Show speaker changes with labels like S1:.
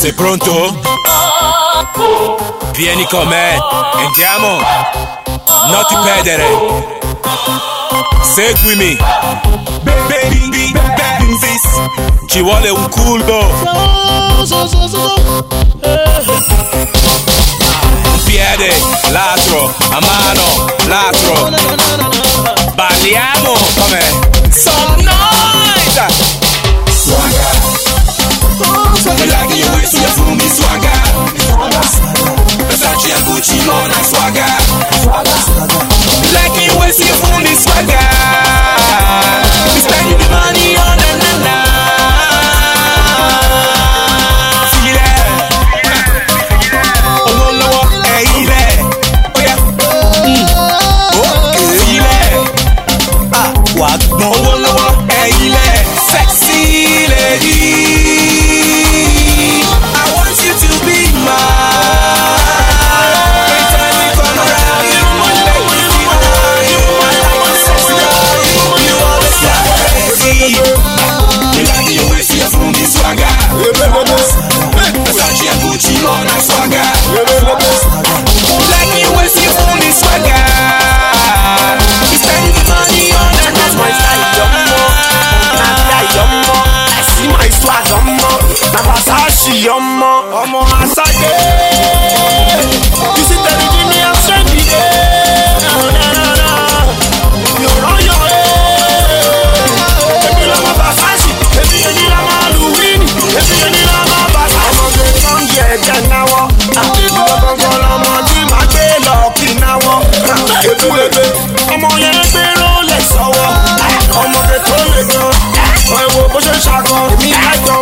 S1: Sei pronto? Vieni con me, andiamo! Non ti perdere! Seguimi! Baby, Ci vuole un culo! Un piede, l'altro, a mano, l'altro! Balliamo come?
S2: Mercy ọmọ ọmọ Asake bísí tẹ̀lé ní ní ẹsẹ̀ nìyẹn yọ̀rọ̀ yọ̀rẹ́ èmi lọ́mọ bàbá sí èmi yẹn ní lámà lùwínì èmi yẹn ní lámà bàbá. ọmọ tó tán yẹ ẹ̀jẹ̀ náwó àbíkú gbọ́ngàn lọ́mọ tí màá gbé lọ́ọ̀kì náwó ebúlébé ọmọ yẹn gbé rólẹ̀ sọ́wọ́ ọmọ tó lè gan ẹ̀wọ̀n bó ṣe ṣàkọ èmi lájọ.